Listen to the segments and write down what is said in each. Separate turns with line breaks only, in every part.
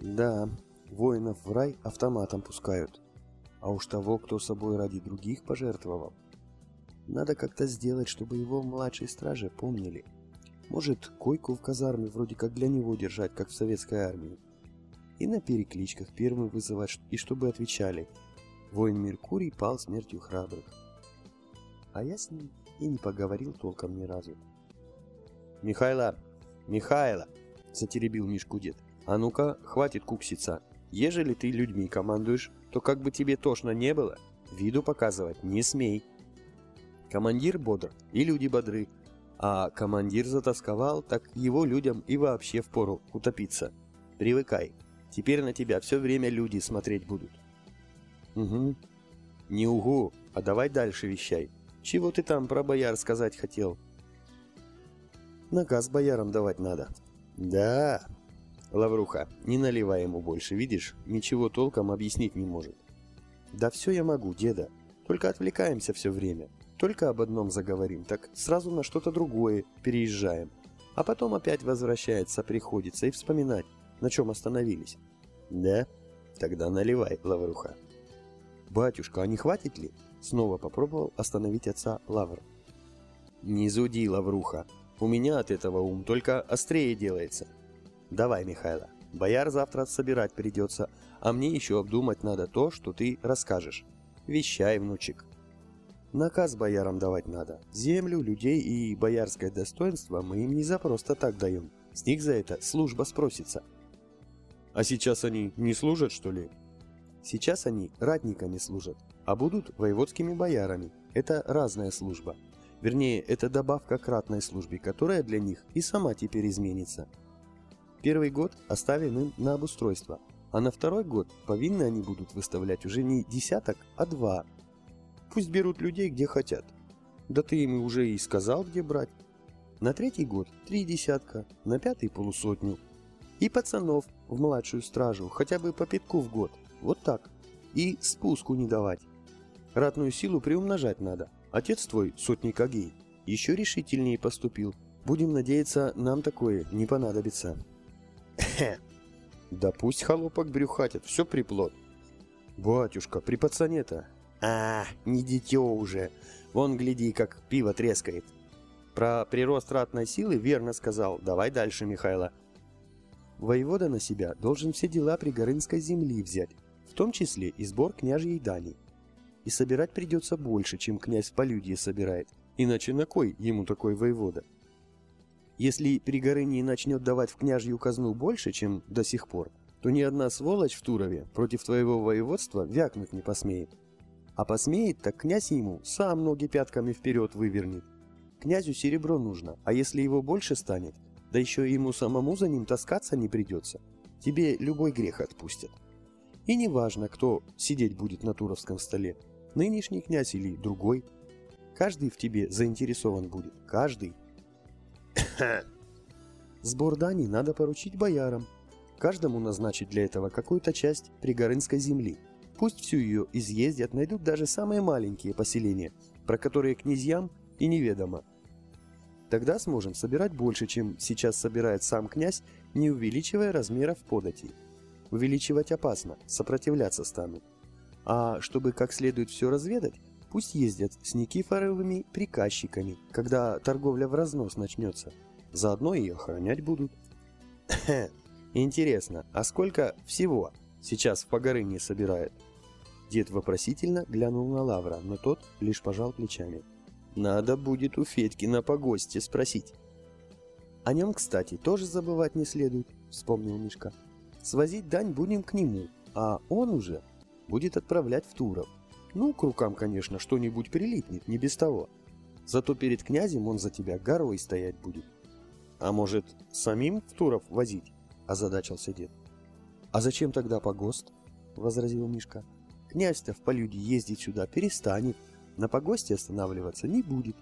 Да, воинов в рай автоматом пускают. А уж того, кто собой ради других пожертвовал. Надо как-то сделать, чтобы его младшие стражи помнили. Может, койку в казарме вроде как для него держать, как в советской армии. И на перекличках первым вызывать, и чтобы отвечали. Воин Меркурий пал смертью храбрых. А я с ним и не поговорил толком ни разу. «Михайло! Михайло!» — затеребил Мишку дед. «А ну-ка, хватит кукситься. Ежели ты людьми командуешь, то как бы тебе тошно не было, виду показывать не смей». Командир бодр, и люди бодры. А командир затасковал, так его людям и вообще впору утопиться. Привыкай. Теперь на тебя все время люди смотреть будут. Угу. Не угу, а давай дальше вещай. Чего ты там про бояр сказать хотел? Наказ боярам давать надо. Да. Лавруха, не наливай ему больше, видишь? Ничего толком объяснить не может. Да все я могу, деда. Только отвлекаемся все время. Только об одном заговорим, так сразу на что-то другое переезжаем. А потом опять возвращается, приходится и вспоминать, на чем остановились. Да? Тогда наливай, Лавруха. Батюшка, а не хватит ли? Снова попробовал остановить отца Лавр. Не зуди, Лавруха. У меня от этого ум только острее делается. Давай, Михайло. Бояр завтра собирать придется, а мне еще обдумать надо то, что ты расскажешь. Вещай, внучек. Наказ боярам давать надо. Землю, людей и боярское достоинство мы им не за просто так даем. С них за это служба спросится. А сейчас они не служат, что ли? Сейчас они ратниками служат, а будут воеводскими боярами. Это разная служба. Вернее, это добавка к ратной службе, которая для них и сама теперь изменится. Первый год оставим им на обустройство, а на второй год повинны они будут выставлять уже не десяток, а два – Пусть берут людей, где хотят. Да ты им уже и сказал, где брать. На третий год три десятка, на пятый полусотню. И пацанов в младшую стражу, хотя бы по пятку в год. Вот так. И спуску не давать. Ратную силу приумножать надо. Отец твой, сотник Агей, еще решительнее поступил. Будем надеяться, нам такое не понадобится. Да пусть холопок брюхатит, все приплод. Батюшка, при пацане-то а, не дитё уже. Вон, гляди, как пиво трескает. Про прирост ратной силы верно сказал. Давай дальше, Михайло. Воевода на себя должен все дела пригорынской земли взять, в том числе и сбор княжьей дани. И собирать придется больше, чем князь в полюдье собирает. Иначе на кой ему такой воевода? Если Пригорыний начнет давать в княжью казну больше, чем до сих пор, то ни одна сволочь в Турове против твоего воеводства вякнуть не посмеет. А посмеет, так князь ему сам ноги пятками вперед вывернет. Князю серебро нужно, а если его больше станет, да еще ему самому за ним таскаться не придется, тебе любой грех отпустят. И не важно, кто сидеть будет на Туровском столе, нынешний князь или другой. Каждый в тебе заинтересован будет, каждый. Сбор дани надо поручить боярам, каждому назначить для этого какую-то часть пригорынской земли – Пусть всю ее изъездят, найдут даже самые маленькие поселения, про которые князьям и неведомо. Тогда сможем собирать больше, чем сейчас собирает сам князь, не увеличивая размеров податей. Увеличивать опасно, сопротивляться станут. А чтобы как следует все разведать, пусть ездят с Никифоровыми приказчиками, когда торговля в разнос начнется. Заодно и охранять будут. Интересно, а сколько всего сейчас в Погорыне собирают? Дед вопросительно глянул на Лавра, но тот лишь пожал плечами. «Надо будет у Федьки на погосте спросить». «О нем, кстати, тоже забывать не следует», — вспомнил Мишка. «Свозить дань будем к нему, а он уже будет отправлять в Туров. Ну, к рукам, конечно, что-нибудь прилипнет, не без того. Зато перед князем он за тебя горой стоять будет». «А может, самим в Туров возить?» — озадачился дед. «А зачем тогда погост?» — возразил Мишка. Князь-то в полюде ездить сюда перестанет, на погосте останавливаться не будет.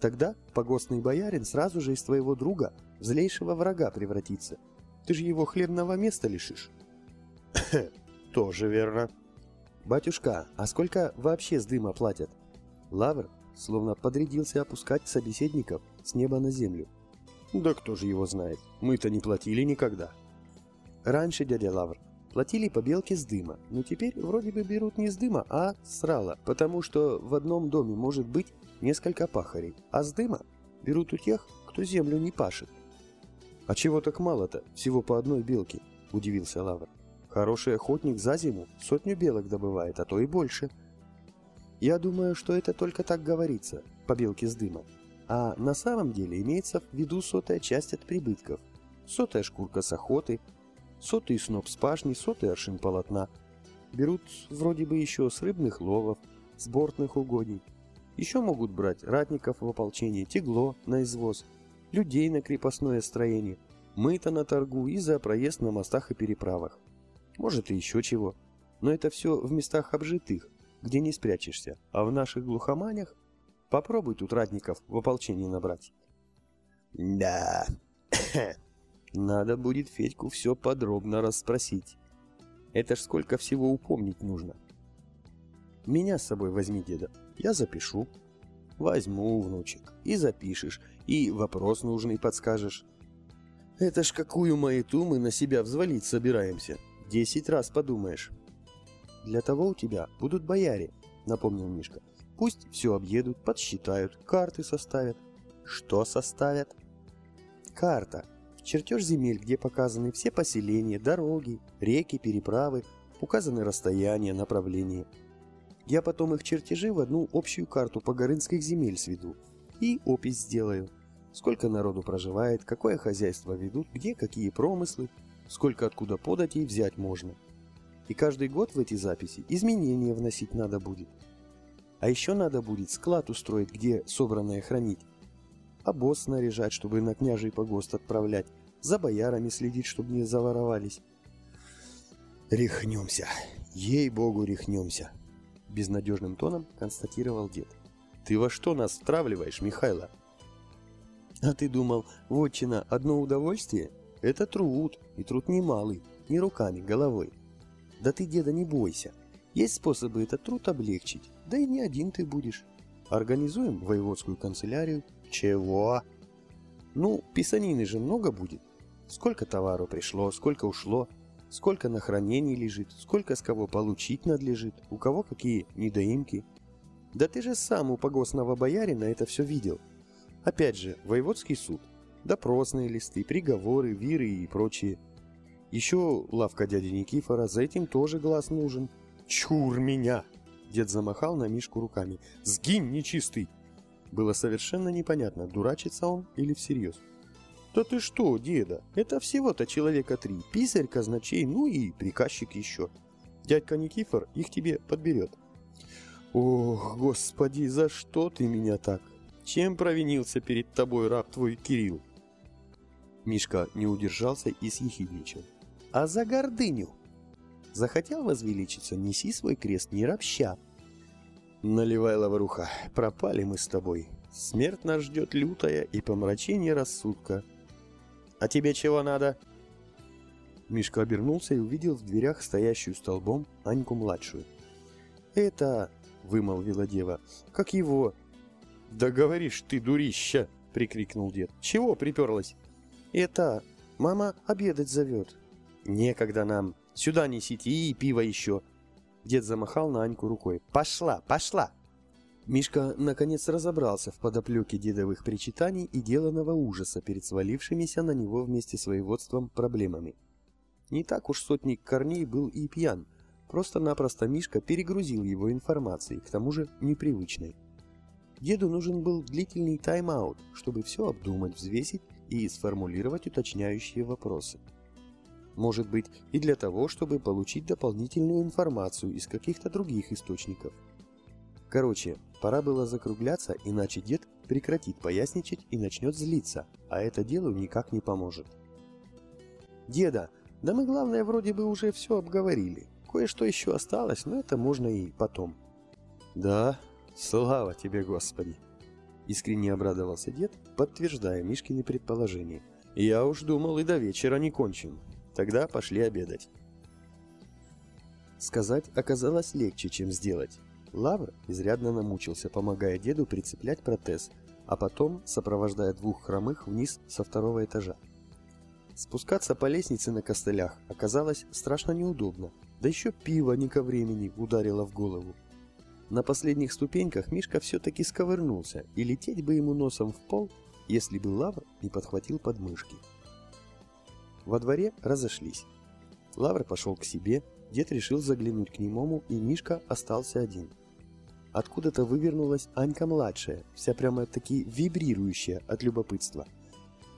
Тогда погостный боярин сразу же из твоего друга в злейшего врага превратится. Ты же его хлебного места лишишь. Тоже верно. Батюшка, а сколько вообще с дыма платят? Лавр словно подрядился опускать собеседников с неба на землю. Да кто же его знает, мы-то не платили никогда. Раньше, дядя Лавр, платили по белке с дыма, но теперь вроде бы берут не с дыма, а с рала, потому что в одном доме может быть несколько пахарей, а с дыма берут у тех, кто землю не пашет. «А чего так мало-то? Всего по одной белке», — удивился Лавр. «Хороший охотник за зиму сотню белок добывает, а то и больше». «Я думаю, что это только так говорится, по белке с дыма. А на самом деле имеется в виду сотая часть от прибытков. Сотая шкурка с охоты, сотый сноп с пашни, сотый аршин полотна. Берут вроде бы еще с рыбных ловов, с бортных угодий. Еще могут брать ратников в ополчение, тегло на извоз, людей на крепостное строение, мыто на торгу и за проезд на мостах и переправах. Может и еще чего. Но это все в местах обжитых, где не спрячешься. А в наших глухоманях попробуй тут ратников в ополчение набрать.
Да,
надо будет Федьку все подробно расспросить. Это ж сколько всего упомнить нужно. Меня с собой возьми, деда. Я запишу. Возьму, внучек. И запишешь, и вопрос нужный подскажешь. Это ж какую маяту мы на себя взвалить собираемся. Десять раз подумаешь. Для того у тебя будут бояре, напомнил Мишка. Пусть все объедут, подсчитают, карты составят. Что составят? Карта. Чертеж земель, где показаны все поселения, дороги, реки, переправы, указаны расстояния, направления. Я потом их чертежи в одну общую карту погорынских земель сведу и опись сделаю. Сколько народу проживает, какое хозяйство ведут, где какие промыслы, сколько откуда подать и взять можно. И каждый год в эти записи изменения вносить надо будет. А еще надо будет склад устроить, где собранное хранить. Обоз снаряжать, чтобы на княжий погост отправлять, за боярами следить, чтобы не заворовались.
Рехнемся, ей-богу, рехнемся
безнадежным тоном констатировал дед. «Ты во что нас втравливаешь, Михайло?» «А ты думал, вотчина одно удовольствие? Это труд, и труд немалый, не руками, головой. Да ты, деда, не бойся. Есть способы этот труд облегчить, да и не один ты будешь. Организуем воеводскую канцелярию».
«Чего?»
«Ну, писанины же много будет. Сколько товару пришло, сколько ушло, сколько на хранении лежит, сколько с кого получить надлежит, у кого какие недоимки. Да ты же сам у погостного боярина это все видел. Опять же, воеводский суд, допросные листы, приговоры, виры и прочее. Еще лавка дяди Никифора, за этим тоже глаз нужен. Чур меня! Дед замахал на Мишку руками. «Сгинь, нечистый!» Было совершенно непонятно, дурачится он или всерьез. «Да ты что, деда, это всего-то человека три, писарь, казначей, ну и приказчик еще. Дядька Никифор их тебе подберет». «Ох, господи, за что ты меня так? Чем провинился перед тобой раб твой Кирилл?» Мишка не удержался и съехидничал. «А за гордыню? Захотел возвеличиться, неси свой крест, не ропща». «Наливай, лавруха, пропали мы с тобой. Смерть нас ждет лютая и помрачение рассудка. «А тебе чего надо?» Мишка обернулся и увидел в дверях стоящую столбом Аньку-младшую. «Это...» — вымолвила дева. «Как его?» «Да говоришь ты, дурища!» — прикрикнул дед. «Чего приперлась?» «Это... Мама обедать зовет». «Некогда нам. Сюда несите и пиво еще». Дед замахал на Аньку рукой. «Пошла, пошла!» Мишка наконец разобрался в подоплеке дедовых причитаний и деланного ужаса перед свалившимися на него вместе с воеводством проблемами. Не так уж сотник Корней был и пьян, просто-напросто Мишка перегрузил его информацией, к тому же непривычной. Деду нужен был длительный тайм-аут, чтобы все обдумать, взвесить и сформулировать уточняющие вопросы. Может быть, и для того, чтобы получить дополнительную информацию из каких-то других источников – Короче, пора было закругляться, иначе дед прекратит поясничать и начнет злиться, а это делу никак не поможет. «Деда, да мы главное вроде бы уже все обговорили. Кое-что еще осталось, но это можно и потом». «Да, слава тебе, Господи!» Искренне обрадовался дед, подтверждая Мишкины предположения. «Я уж думал и до вечера не кончим. Тогда пошли обедать». Сказать оказалось легче, чем сделать. Лавр изрядно намучился, помогая деду прицеплять протез, а потом сопровождая двух хромых вниз со второго этажа. Спускаться по лестнице на костылях оказалось страшно неудобно, да еще пиво не ко времени ударило в голову. На последних ступеньках Мишка все-таки сковырнулся, и лететь бы ему носом в пол, если бы Лавр не подхватил подмышки. Во дворе разошлись. Лавр пошел к себе, дед решил заглянуть к немому, и Мишка остался один. Откуда-то вывернулась Анька-младшая, вся прямо-таки вибрирующая от любопытства.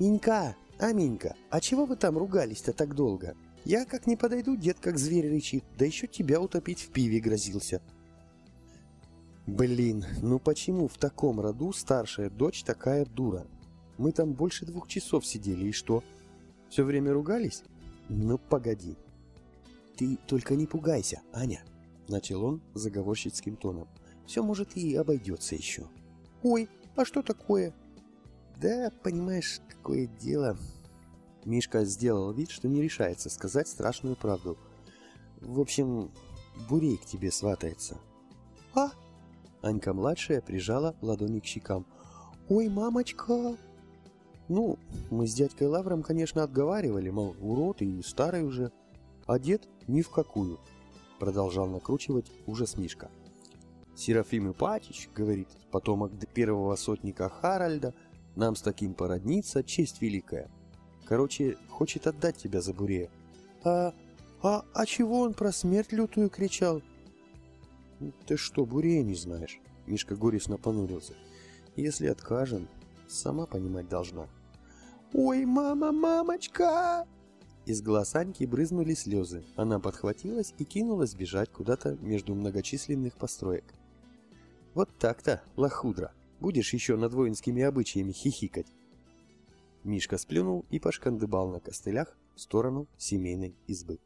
«Минька! А, Минька, а чего вы там ругались-то так долго? Я как не подойду, дед как зверь рычит, да еще тебя утопить в пиве грозился». «Блин, ну почему в таком роду старшая дочь такая дура? Мы там больше двух часов сидели, и что? Все время ругались? Ну, погоди». «Ты только не пугайся, Аня», — начал он заговорщицким тоном. Все, может, и обойдется еще. Ой, а что такое? Да, понимаешь, какое дело. Мишка сделал вид, что не решается сказать страшную правду. В общем, Бурей к тебе сватается. А? Анька-младшая прижала ладони к щекам. Ой, мамочка! Ну, мы с дядькой Лавром, конечно, отговаривали, мол, урод и старый уже. А дед ни в какую. Продолжал накручивать ужас Мишка. Серафим Ипатич, говорит, потомок первого сотника Харальда, нам с таким породниться, честь великая. Короче, хочет отдать тебя за Бурея. А, а, а чего он про смерть лютую кричал? Ты что, Бурея не знаешь? Мишка горестно понурился. Если откажем, сама понимать должна. Ой, мама, мамочка! Из глаз Аньки брызнули слезы. Она подхватилась и кинулась бежать куда-то между многочисленных построек. Вот так-то, лохудра. Будешь еще над воинскими обычаями хихикать. Мишка сплюнул и пошкандыбал на костылях в сторону семейной избы.